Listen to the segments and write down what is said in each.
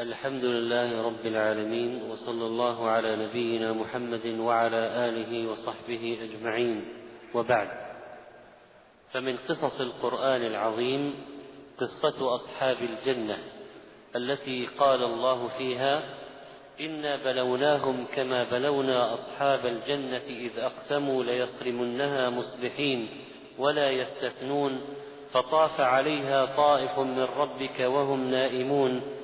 الحمد لله رب العالمين وصلى الله على نبينا محمد وعلى آله وصحبه أجمعين. وبعد فمن قصص القرآن العظيم قصة أصحاب الجنة التي قال الله فيها إنا بلوناهم كما بلونا أصحاب الجنة إذ أقسموا ليصرمنها مصبحين ولا يستثنون فطاف عليها طائف من ربك وهم نائمون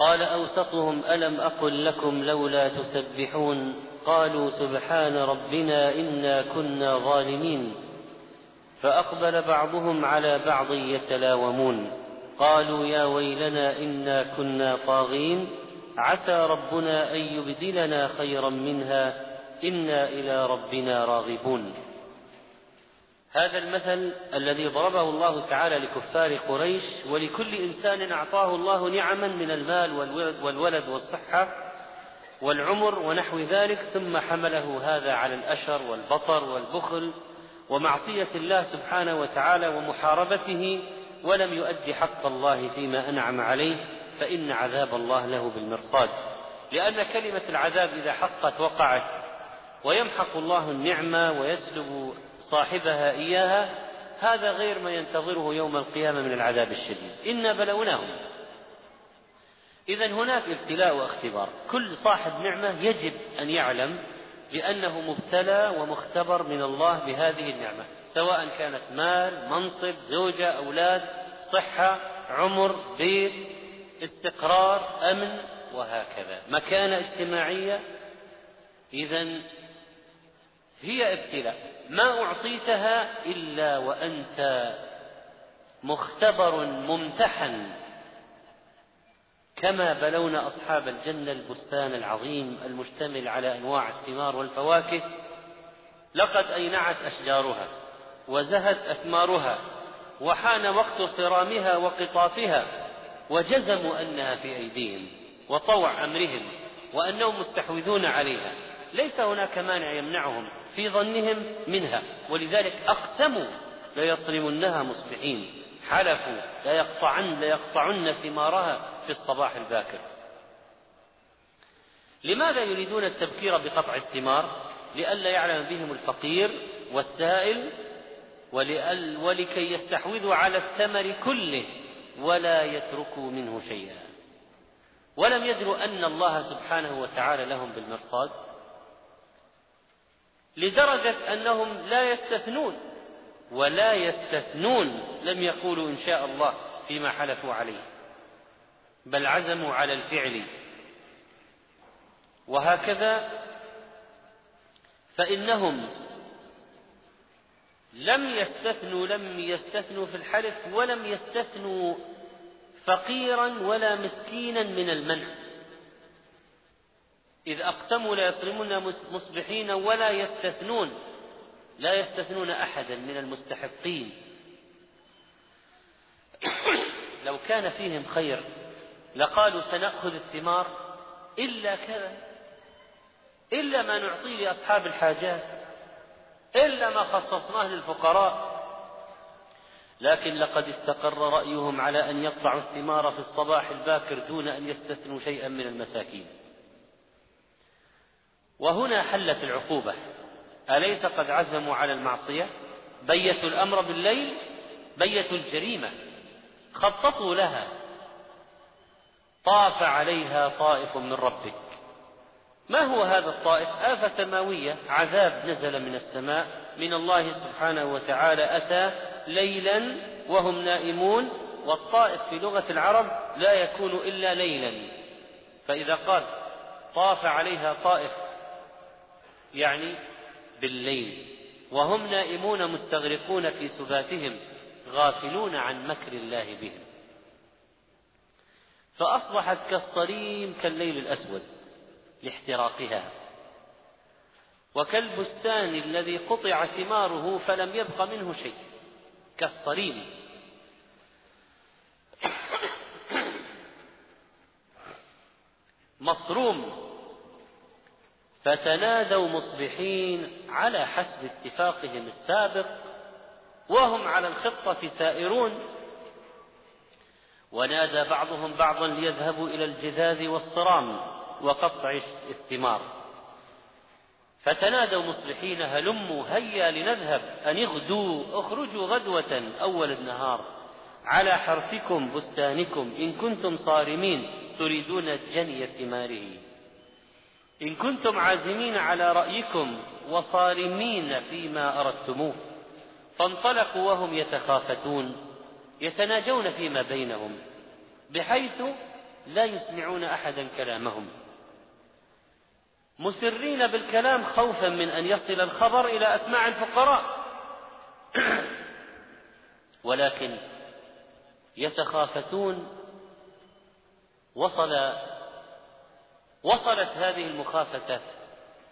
قال أوسطهم ألم أقل لكم لولا تسبحون قالوا سبحان ربنا إنا كنا ظالمين فأقبل بعضهم على بعض يتلاومون قالوا يا ويلنا إنا كنا طاغين عسى ربنا أن يبدلنا خيرا منها إنا إلى ربنا راغبون هذا المثل الذي ضربه الله تعالى لكفار قريش ولكل إنسان أعطاه الله نعما من المال والولد والصحة والعمر ونحو ذلك ثم حمله هذا على الأشر والبطر والبخل ومعصية الله سبحانه وتعالى ومحاربته ولم يؤد حق الله فيما أنعم عليه فإن عذاب الله له بالمرصاد. لأن كلمة العذاب إذا حقت وقعت ويمحق الله النعمة ويسلب صاحبها إياها هذا غير ما ينتظره يوم القيامة من العذاب الشديد. إنا بلوناهم. إذا هناك ابتلاء واختبار. كل صاحب نعمة يجب أن يعلم بأنه مبتلى ومختبر من الله بهذه النعمة. سواء كانت مال منصب زوجة أولاد صحة عمر بيت استقرار أمن وهكذا. مكانة اجتماعية. إذا هي ابتلاء. ما أعطيتها إلا وأنت مختبر ممتحن. كما بلونا أصحاب الجنة البستان العظيم المشتمل على أنواع الثمار والفواكه لقد أينعت أشجارها وزهت أثمارها وحان وقت صرامها وقطافها وجزموا أنها في أيديهم وطوع أمرهم وأنهم مستحوذون عليها. ليس هناك مانع يمنعهم في ظنهم منها ولذلك أقسموا ليصرمنها مصبحين حلفوا ليقطعن ليقطعن ثمارها في الصباح الباكر. لماذا يريدون التبكير بقطع الثمار؟ لئلا يعلم بهم الفقير والسائل ولكي يستحوذوا على الثمر كله ولا يتركوا منه شيئا. ولم يدروا أن الله سبحانه وتعالى لهم بالمرصاد. لدرجة أنهم لا يستثنون ولا يستثنون لم يقولوا إن شاء الله فيما حلفوا عليه. بل عزموا على الفعل. وهكذا فإنهم لم يستثنوا لم يستثنوا في الحلف ولم يستثنوا فقيرا ولا مسكينا من المنع. إذ أقسموا ليصرمون مصبحين ولا يستثنون لا يستثنون أحدا من المستحقين. لو كان فيهم خير لقالوا سنأخذ الثمار إلا كذا إلا ما نعطيه لأصحاب الحاجات إلا ما خصصناه للفقراء. لكن لقد استقر رأيهم على أن يقطعوا الثمار في الصباح الباكر دون أن يستثنوا شيئا من المساكين. وهنا حلت العقوبة. أليس قد عزموا على المعصية؟ بيتوا الأمر بالليل بيتوا الجريمة. خططوا لها. طاف عليها طائف من ربك. ما هو هذا الطائف؟ آفة سماوية. عذاب نزل من السماء. من الله سبحانه وتعالى أتى ليلا وهم نائمون. والطائف في لغة العرب لا يكون إلا ليلا. فإذا قال طاف عليها طائف يعني بالليل. وهم نائمون مستغرقون في سباتهم غافلون عن مكر الله بهم. فأصبحت كالصريم كالليل الأسود لاحتراقها. وكالبستان الذي قطع ثماره فلم يبق منه شيء كالصريم. مصروم فتنادوا مصبحين على حسب اتفاقهم السابق وهم على الخطة سائرون. ونادى بعضهم بعضا ليذهبوا إلى الجذاذ والصرام وقطع الثمار فتنادوا مصبحين هلموا هيا لنذهب أن اغدوا اخرجوا غدوة أول النهار. على حرثكم بستانكم إن كنتم صارمين تريدون جني ثماره. إن كنتم عازمين على رأيكم وصارمين فيما أردتموه فانطلقوا وهم يتخافتون يتناجون فيما بينهم بحيث لا يسمعون أحدا كلامهم. مسرين بالكلام خوفا من أن يصل الخبر إلى أسماع الفقراء. ولكن يتخافتون وصل وصلت هذه المخافة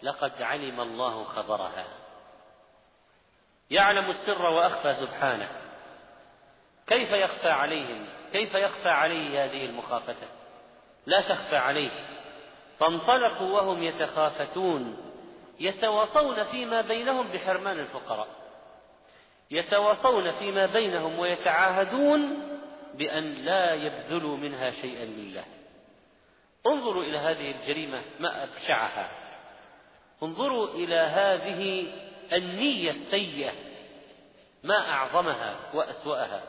لقد علم الله خبرها. يعلم السر وأخفى سبحانه. كيف يخفى عليهم؟ كيف يخفى عليه هذه المخافة؟ لا تخفى عليه. فانطلقوا وهم يتخافتون. يتواصون فيما بينهم بحرمان الفقراء. يتواصون فيما بينهم ويتعاهدون بأن لا يبذلوا منها شيئا لله. انظروا إلى هذه الجريمة ما أبشعها. انظروا إلى هذه النية السيئة ما أعظمها وأسوأها.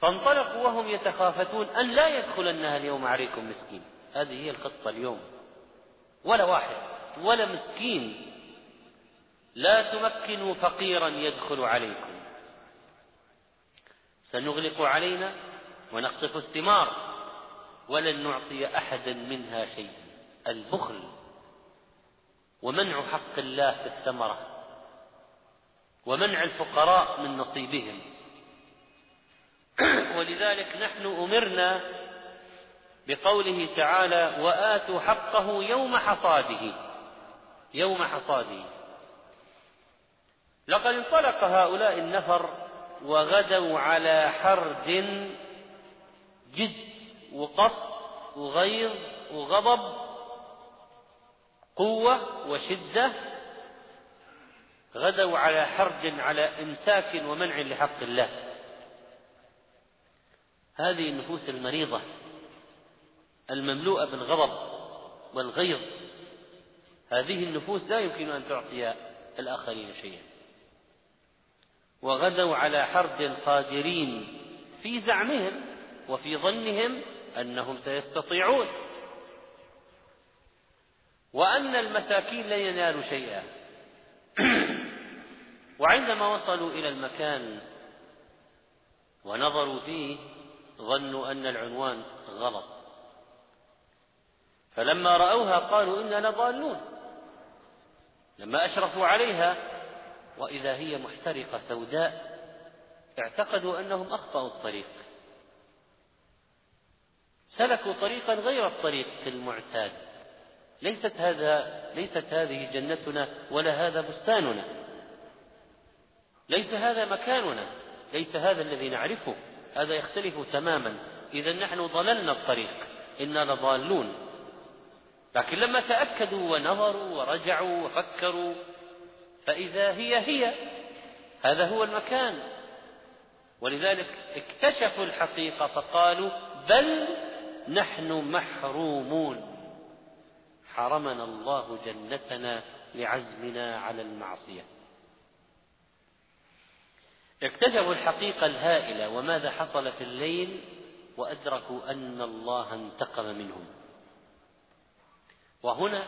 فانطلقوا وهم يتخافتون أن لا يدخلنها اليوم عليكم مسكين. هذه هي الخطة اليوم. ولا واحد ولا مسكين لا تمكنوا فقيرا يدخل عليكم. سنغلق علينا ونقطف الثمار. ولن نعطي أحدا منها شيئا البخل ومنع حق الله في الثمرة ومنع الفقراء من نصيبهم. ولذلك نحن أمرنا بقوله تعالى وآتوا حقه يوم حصاده. يوم حصاده. لقد انطلق هؤلاء النفر وغدوا على حرد جد. وقصد وغيظ وغضب قوة وشدة غدوا على حرد على إمساك ومنع لحق الله. هذه النفوس المريضة المملوءة بالغضب والغيظ. هذه النفوس لا يمكن أن تعطي الآخرين شيئا. وغدوا على حرد قادرين في زعمهم وفي ظنهم أنهم سيستطيعون. وأن المساكين لن ينالوا شيئا. وعندما وصلوا إلى المكان ونظروا فيه ظنوا أن العنوان غلط. فلما رأوها قالوا إنا لضالون. لما أشرفوا عليها وإذا هي محترقة سوداء اعتقدوا أنهم أخطأوا الطريق. سلكوا طريقا غير الطريق المعتاد. ليست هذا ليست هذه جنتنا ولا هذا بستاننا. ليس هذا مكاننا. ليس هذا الذي نعرفه. هذا يختلف تماما. إذا نحن ضللنا الطريق. إنا لضالون. لكن لما تأكدوا ونظروا ورجعوا وفكروا فإذا هي هي. هذا هو المكان. ولذلك اكتشفوا الحقيقة فقالوا بل نحن محرومون. حرمنا الله جنتنا لعزمنا على المعصية. اكتشفوا الحقيقة الهائلة وماذا حصل في الليل وأدركوا أن الله انتقم منهم. وهنا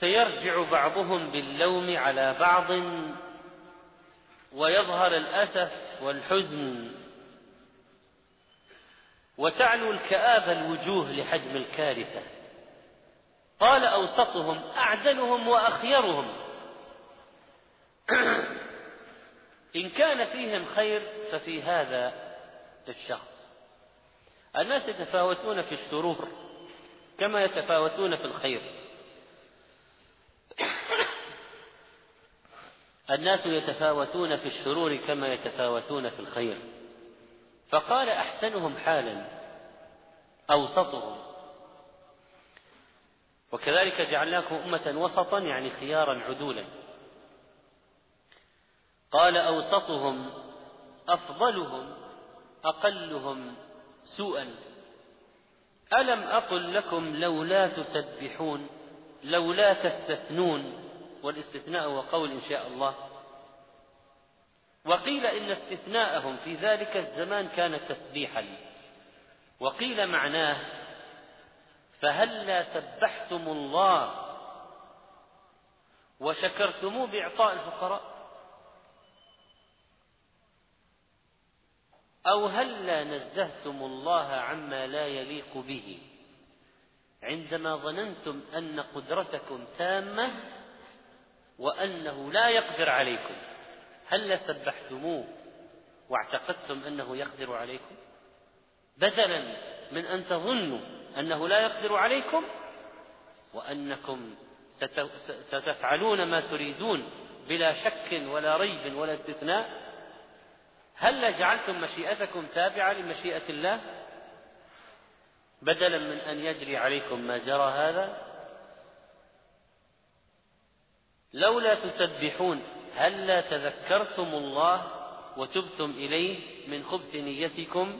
سيرجع بعضهم باللوم على بعض ويظهر الأسف والحزن وتعلو الكآبة الوجوه لحجم الكارثة. قال أوسطهم أعدلهم وأخيرهم. إن كان فيهم خير ففي هذا الشخص الناس يتفاوتون في الشرور كما يتفاوتون في الخير. الناس يتفاوتون في الشرور كما يتفاوتون في الخير. فقال أحسنهم حالا أوسطهم. وكذلك جعلناكم أمة وسطا يعني خيارا عدولا. قال أوسطهم أفضلهم أقلهم سوءا. ألم أقل لكم لولا تسبحون لولا تستثنون؟ والاستثناء هو قول إن شاء الله. وقيل إن استثناءهم في ذلك الزمان كان تسبيحا. وقيل معناه فهلا سبحتم الله وشكرتموه بإعطاء الفقراء؟ أو هلا نزهتم الله عما لا يليق به؟ عندما ظننتم أن قدرتكم تامة وأنه لا يقدر عليكم. هل سبحتموه واعتقدتم أنه يقدر عليكم؟ بدلا من أن تظنوا أنه لا يقدر عليكم وأنكم ستفعلون ما تريدون بلا شك ولا ريب ولا استثناء هل جعلتم مشيئتكم تابعة لمشيئة الله؟ بدلا من أن يجري عليكم ما جرى هذا لولا تسبحون هلا تذكرتم الله وتبتم إليه من خبث نيتكم؟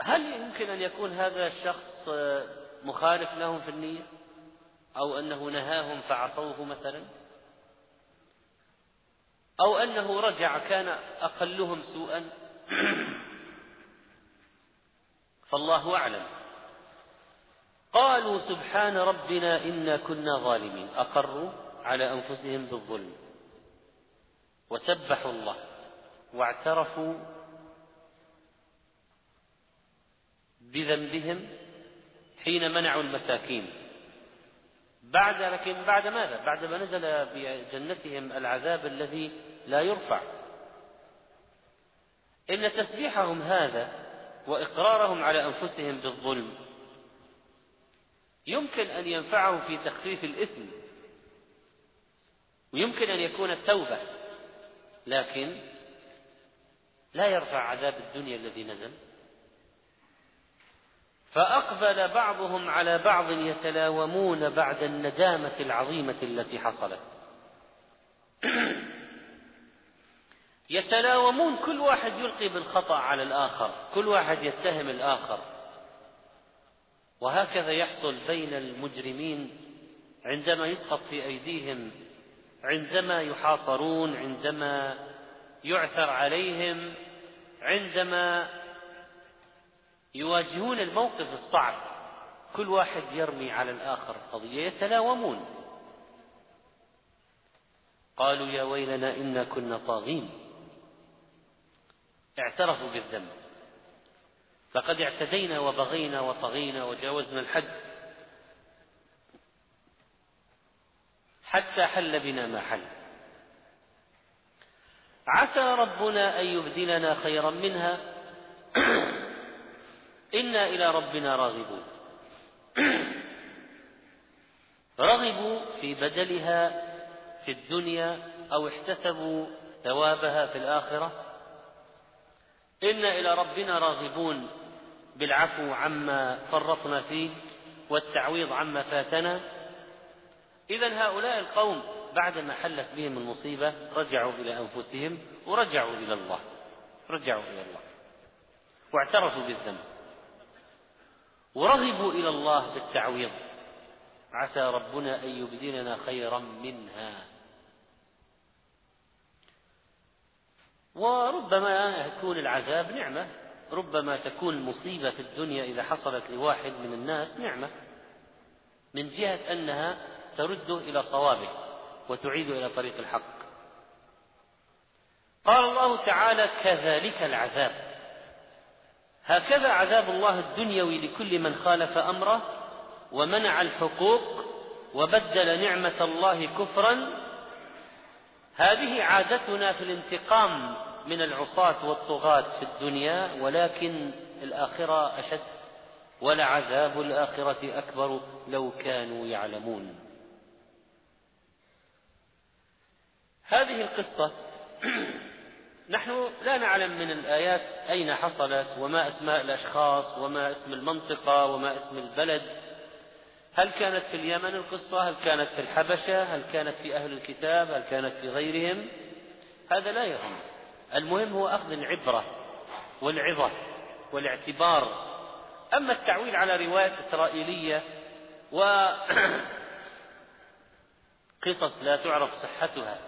هل يمكن أن يكون هذا الشخص مخالف لهم في النية؟ أو أنه نهاهم فعصوه مثلا؟ أو أنه رجع كان أقلهم سوءا؟ فالله أعلم. قالوا سبحان ربنا إنا كنا ظالمين. أقروا على أنفسهم بالظلم. وسبحوا الله. واعترفوا بذنبهم حين منعوا المساكين. بعد لكن بعد ماذا؟ بعد ما نزل بجنتهم العذاب الذي لا يرفع. إن تسبيحهم هذا وإقرارهم على أنفسهم بالظلم يمكن أن ينفعه في تخفيف الإثم ويمكن أن يكون التوبة لكن لا يرفع عذاب الدنيا الذي نزل. فأقبل بعضهم على بعض يتلاومون بعد الندامة العظيمة التي حصلت. يتلاومون كل واحد يلقي بالخطأ على الآخر كل واحد يتهم الآخر. وهكذا يحصل بين المجرمين عندما يسقط في أيديهم عندما يحاصرون عندما يعثر عليهم عندما يواجهون الموقف الصعب. كل واحد يرمي على الآخر قضية يتلاومون. قالوا يا ويلنا إنا كنا طاغين. اعترفوا بالذنب. لقد اعتدينا وبغينا وطغينا وجاوزنا الحد حتى حل بنا ما حل. عسى ربنا أن يبدلنا خيرا منها. إنا إلى ربنا راغبون. رغبوا في بدلها في الدنيا أو احتسبوا ثوابها في الآخرة. إنا إلى ربنا راغبون. بالعفو عما فرطنا فيه والتعويض عما فاتنا. إذا هؤلاء القوم بعدما حلت بهم المصيبة رجعوا إلى أنفسهم ورجعوا إلى الله. رجعوا إلى الله. واعترفوا بالذنب. ورغبوا إلى الله بالتعويض. عسى ربنا أن يبدلنا خيرا منها. وربما يكون العذاب نعمة. ربما تكون المصيبة في الدنيا إذا حصلت لواحد من الناس نعمة من جهة أنها ترده إلى صوابه وتعيد إلى طريق الحق. قال الله تعالى كذلك العذاب. هكذا عذاب الله الدنيوي لكل من خالف أمره ومنع الحقوق وبدل نعمة الله كفرا. هذه عادتنا في الانتقام من العصاة والطغاة في الدنيا ولكن الآخرة أشد ولعذاب الآخرة أكبر لو كانوا يعلمون. هذه القصة نحن لا نعلم من الآيات أين حصلت وما أسماء الأشخاص وما اسم المنطقة وما اسم البلد. هل كانت في اليمن القصة؟ هل كانت في الحبشة؟ هل كانت في أهل الكتاب؟ هل كانت في غيرهم؟ هذا لا يهم. المهم هو أخذ العبرة والعظة والاعتبار. أما التعويل على روايات إسرائيلية و قصص لا تعرف صحتها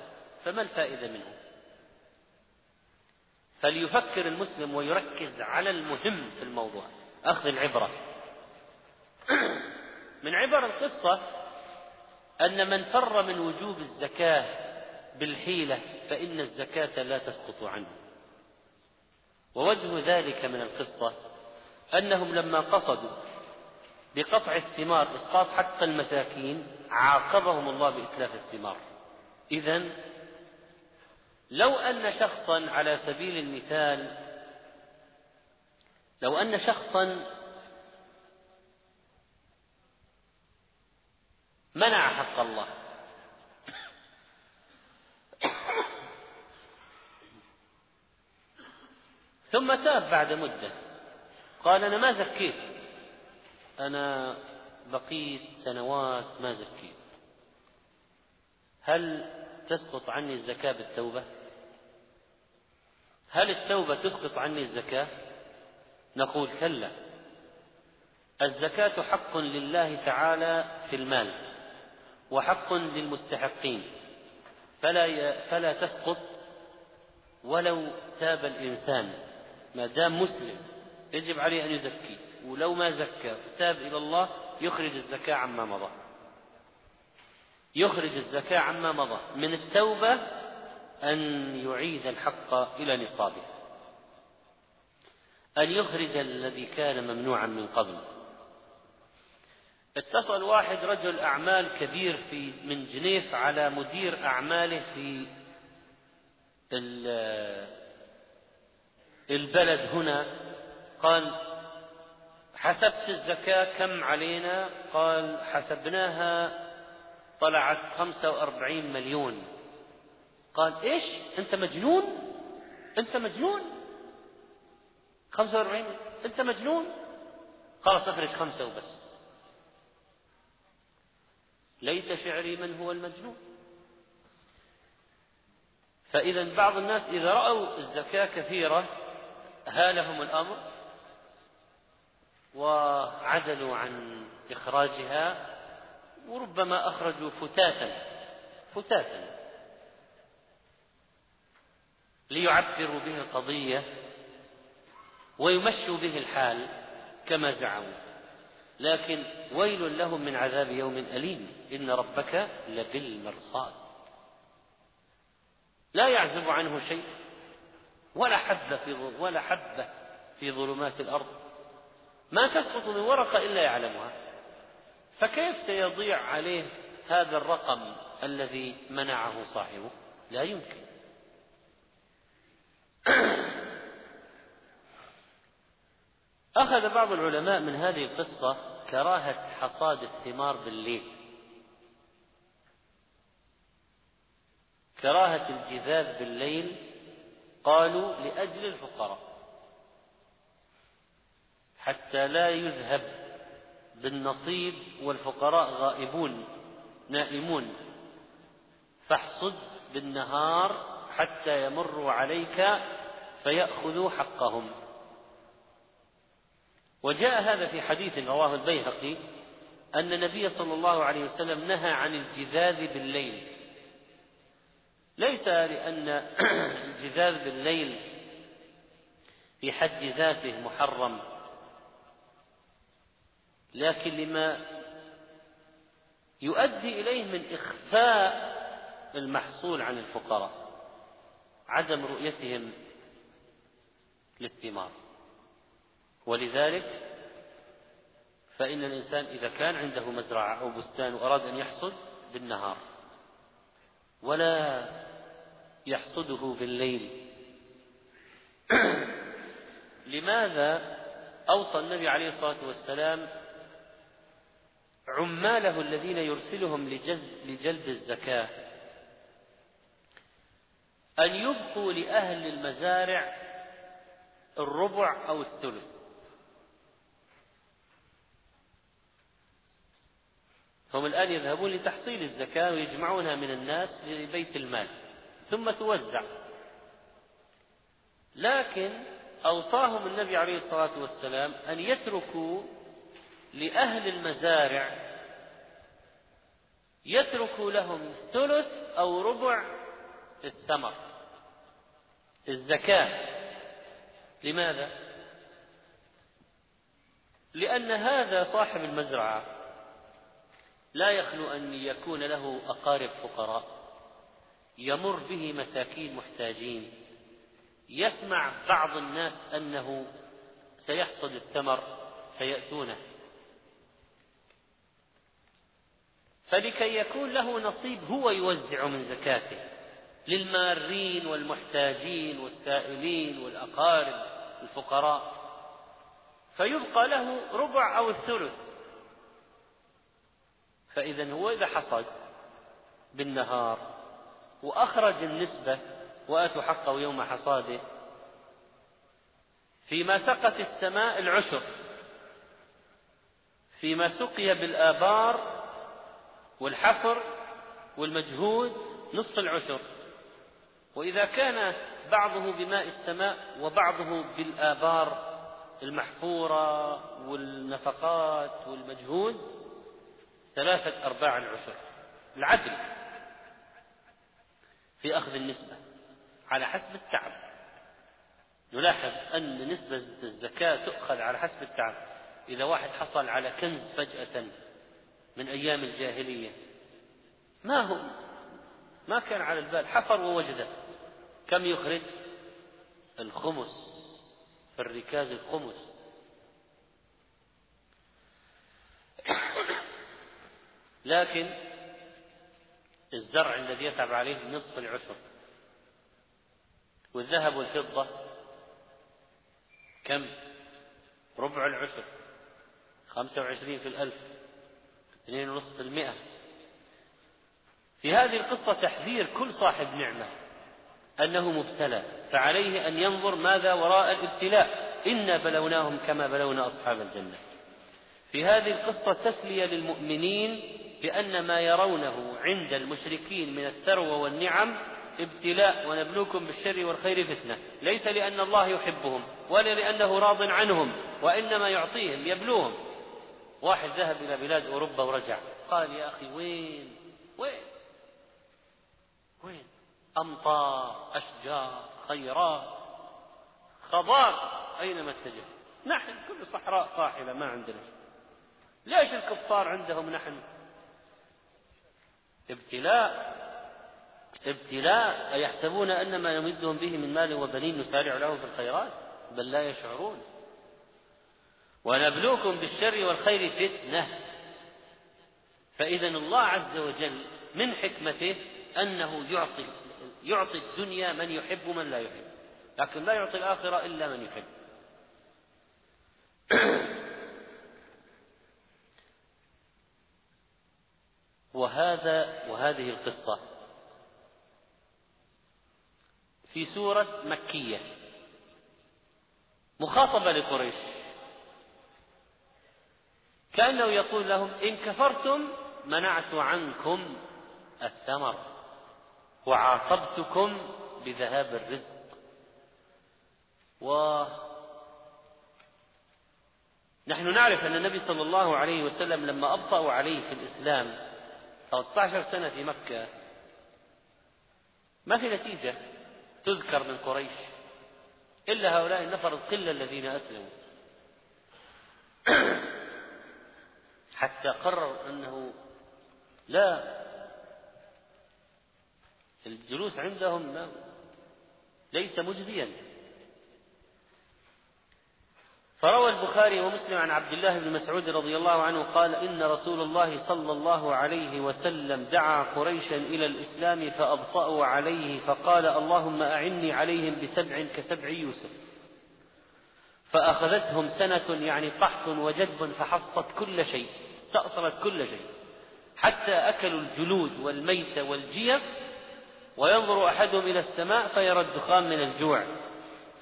فما الفائدة منه؟ فليفكر المسلم ويركز على المهم في الموضوع أخذ العبرة. من عبر القصة أن من فر من وجوب الزكاة بالحيلة فإن الزكاة لا تسقط عنه. ووجه ذلك من القصة أنهم لما قصدوا بقطع الثمار إسقاط حق المساكين عاقبهم الله بإتلاف الثمار. إذا لو أن شخصا على سبيل المثال لو أن شخصا منع حق الله ثم تاب بعد مدة. قال أنا ما زكيت. أنا بقيت سنوات ما زكيت. هل تسقط عني الزكاة بالتوبة؟ هل التوبة تسقط عني الزكاة؟ نقول كلا. الزكاة حق لله تعالى في المال وحق للمستحقين. فلا فلا تسقط ولو تاب الإنسان. ما دام مسلم يجب عليه أن يزكي ولو ما زكى تاب إلى الله يخرج الزكاة عما مضى. يخرج الزكاة عما مضى. من التوبة أن يعيد الحق إلى نصابه. أن يخرج الذي كان ممنوعا من قبل. اتصل واحد رجل أعمال كبير في من جنيف على مدير أعماله في البلد هنا. قال حسبت الزكاة كم علينا؟ قال حسبناها طلعت خمسة وأربعين مليون. قال إيش؟ أنت مجنون؟ أنت مجنون؟ خمسة وأربعين؟ أنت مجنون؟ خلاص اخرج خمسة وبس. ليت شعري من هو المجنون فإذا بعض الناس إذا رأوا الزكاة كثيرة هالهم الأمر وعدلوا عن إخراجها وربما أخرجوا فتاتا فتاتا ليعبروا به القضية ويمشوا به الحال كما زعموا. لكن ويل لهم من عذاب يوم أليم. إن ربك لبالمرصاد. لا يعزب عنه شيء. ولا حبة في ولا حبة في ظلمات الأرض. ما تسقط من ورقة إلا يعلمها. فكيف سيضيع عليه هذا الرقم الذي منعه صاحبه؟ لا يمكن. أخذ بعض العلماء من هذه القصة كراهة حصاد الثمار بالليل. كراهة الجذاذ بالليل قالوا لأجل الفقراء حتى لا يذهب بالنصيب والفقراء غائبون نائمون. فاحصد بالنهار حتى يمروا عليك فيأخذوا حقهم. وجاء هذا في حديث رواه البيهقي أن النبي صلى الله عليه وسلم نهى عن الجذاذ بالليل. ليس لأن الجذاذ بالليل في حد ذاته محرم لكن لما يؤدي إليه من إخفاء المحصول عن الفقراء عدم رؤيتهم للثمار. ولذلك فإن الإنسان إذا كان عنده مزرعة أو بستان وأراد أن يحصد بالنهار ولا يحصده بالليل. لماذا أوصى النبي عليه الصلاة والسلام عماله الذين يرسلهم لجلب الزكاة؟ أن يبقوا لأهل المزارع الربع أو الثلث. هم الآن يذهبون لتحصيل الزكاة ويجمعونها من الناس لبيت المال ثم توزع لكن أوصاهم النبي عليه الصلاة والسلام أن يتركوا لأهل المزارع يتركوا لهم ثلث أو ربع الثمر الزكاة لماذا؟ لأن هذا صاحب المزرعة لا يخلو أن يكون له أقارب فقراء. يمر به مساكين محتاجين. يسمع بعض الناس أنه سيحصد الثمر فيأتونه. فلكي يكون له نصيب هو يوزع من زكاته للمارين والمحتاجين والسائلين والأقارب الفقراء. فيبقى له ربع أو الثلث. فإذا هو إذا حصد بالنهار وأخرج النسبة وآتوا حقه يوم حصاده فيما سقت السماء العشر فيما سقي بالآبار والحفر والمجهود نصف العشر. وإذا كان بعضه بماء السماء وبعضه بالآبار المحفورة والنفقات والمجهود ثلاثة أرباع العشر العدل في أخذ النسبة على حسب التعب. نلاحظ أن نسبة الزكاة تؤخذ على حسب التعب. إذا واحد حصل على كنز فجأة من أيام الجاهلية ما هو؟ ما كان على البال. حفر ووجده. كم يخرج؟ الخمس. في الركاز الخمس. لكن الزرع الذي يتعب عليه نصف العشر والذهب والفضة كم؟ ربع العشر خمسة وعشرين في الألف اثنين ونصف في المئة. في هذه القصة تحذير كل صاحب نعمة أنه مبتلى فعليه أن ينظر ماذا وراء الابتلاء. إنا بلوناهم كما بلونا أصحاب الجنة. في هذه القصة تسلية للمؤمنين بأن ما يرونه عند المشركين من الثروة والنعم ابتلاء ونبلوكم بالشر والخير فتنة. ليس لأن الله يحبهم ولا لأنه راض عنهم وإنما يعطيهم يبلوهم. واحد ذهب إلى بلاد أوروبا ورجع. قال يا أخي وين؟ وين؟ وين؟ أمطار أشجار خيرات خضار. أينما اتجه؟ نحن كل صحراء قاحلة ما عندنا ليش الكفار عندهم نحن ابتلاء ابتلاء أيحسبون أن ما نمدهم به من مال وبنين نسارع لهم في الخيرات؟ بل لا يشعرون. ونبلوكم بالشر والخير فتنة. فإذا الله عز وجل من حكمته أنه يعطي يعطي الدنيا من يحب ومن لا يحب. لكن لا يعطي الآخرة إلا من يحب. وهذا وهذه القصة. في سورة مكية. مخاطبة لقريش. كأنه يقول لهم إن كفرتم منعت عنكم الثمر وعاقبتكم بذهاب الرزق. و نحن نعرف أن النبي صلى الله عليه وسلم لما أبطأوا عليه في الإسلام 13 سنة في مكة. ما في نتيجة تذكر من قريش إلا هؤلاء النفر القلة الذين أسلموا. حتى قرر أنه لا الجلوس عندهم ليس مجديا فروى البخاري ومسلم عن عبد الله بن مسعود رضي الله عنه قال إن رسول الله صلى الله عليه وسلم دعا قريشا إلى الإسلام فأبطأوا عليه فقال اللهم أعني عليهم بسبع كسبع يوسف. فأخذتهم سنة يعني قحط وجدب فحصت كل شيء استأصلت كل شيء حتى أكلوا الجلود والميت والجيف وينظر أحدهم إلى السماء فيرى الدخان من الجوع.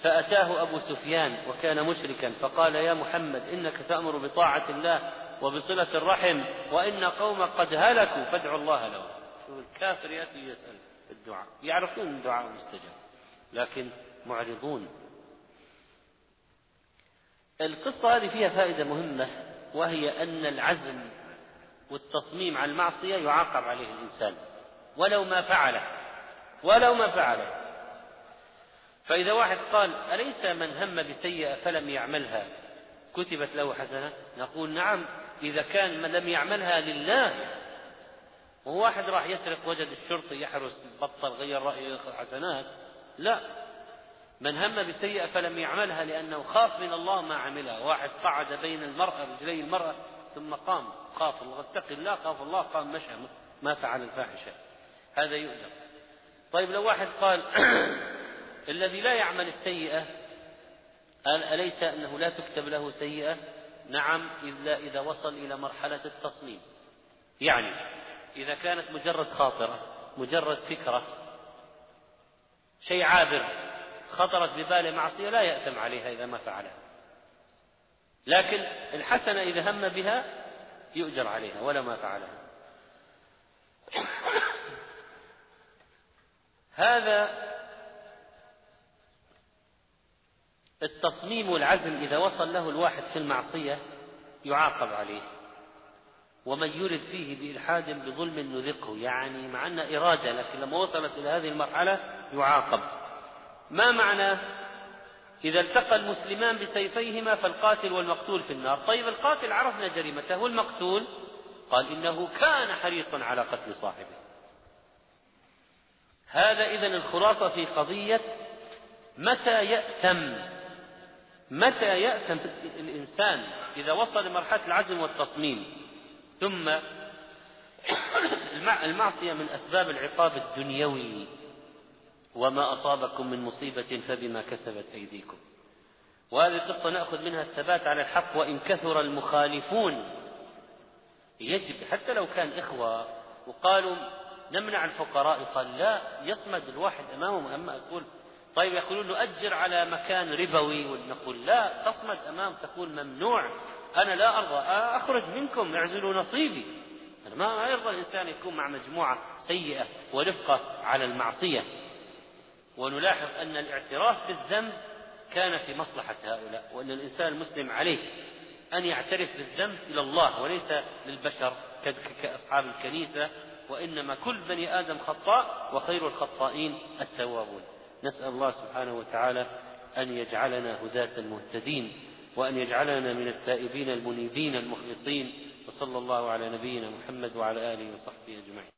فأتاه أبو سفيان وكان مشركا فقال يا محمد إنك تأمر بطاعة الله وبصلة الرحم وإن قومك قد هلكوا فادعوا الله لهم. شوف الكافر يأتي يسأل الدعاء يعرفون الدعاء مستجاب لكن معرضون. القصة هذه فيها فائدة مهمة وهي أن العزم والتصميم على المعصية يعاقب عليه الإنسان ولو ما فعله ولو ما فعله. فإذا واحد قال أليس من هم بسيئة فلم يعملها؟ كتبت له حسنة. نقول نعم إذا كان من لم يعملها لله. وهو واحد راح يسرق وجد الشرطي يحرس بطل غير رأيه حسنات. لا. من هم بسيئة فلم يعملها لأنه خاف من الله ما عملها. واحد قعد بين المرأة رجلي المرأة ثم قام. خاف الله اتقي الله خاف الله قام مشى ما فعل الفاحشة. هذا يؤجر طيب لو واحد قال الذي لا يعمل السيئة أليس أنه لا تكتب له سيئة؟ نعم إلا إذا وصل إلى مرحلة التصميم. يعني إذا كانت مجرد خاطرة مجرد فكرة شيء عابر خطرت بباله معصية لا يأثم عليها إذا ما فعلها. لكن الحسنة إذا هم بها يؤجر عليها ولا ما فعلها. هذا التصميم والعزم إذا وصل له الواحد في المعصية يعاقب عليه. ومن يرد فيه بإلحاد بظلم نذقه. يعني مع أن إرادة لكن لما وصلت إلى هذه المرحلة يعاقب. ما معنى؟ إذا التقى المسلمان بسيفيهما فالقاتل والمقتول في النار. طيب القاتل عرفنا جريمته. والمقتول قال إنه كان حريصا على قتل صاحبه. هذا إذا الخلاصة في قضية متى يأتم متى يأتم الإنسان إذا وصل لمرحلة العزم والتصميم؟ ثم المعصية من أسباب العقاب الدنيوي وما أصابكم من مصيبة فبما كسبت أيديكم. وهذه القصة نأخذ منها الثبات على الحق وإن كثر المخالفون يجب حتى لو كان إخوة وقالوا نمنع الفقراء قال لا يصمد الواحد أمامهم أما أقول طيب يقولون له أجر على مكان ربوي ونقول لا تصمد أمام تقول ممنوع. أنا لا أرضى أخرج منكم اعزلوا نصيبي. أنا ما يرضى الإنسان يكون مع مجموعة سيئة ورفقة على المعصية. ونلاحظ أن الاعتراف بالذنب كان في مصلحة هؤلاء وأن الإنسان المسلم عليه أن يعترف بالذنب إلى الله وليس للبشر كأصحاب الكنيسة. وإنما كل بني آدم خطاء وخير الخطائين التوابون. نسأل الله سبحانه وتعالى أن يجعلنا هداة مهتدين وأن يجعلنا من التائبين المنيبين المخلصين وصلى الله على نبينا محمد وعلى آله وصحبه أجمعين.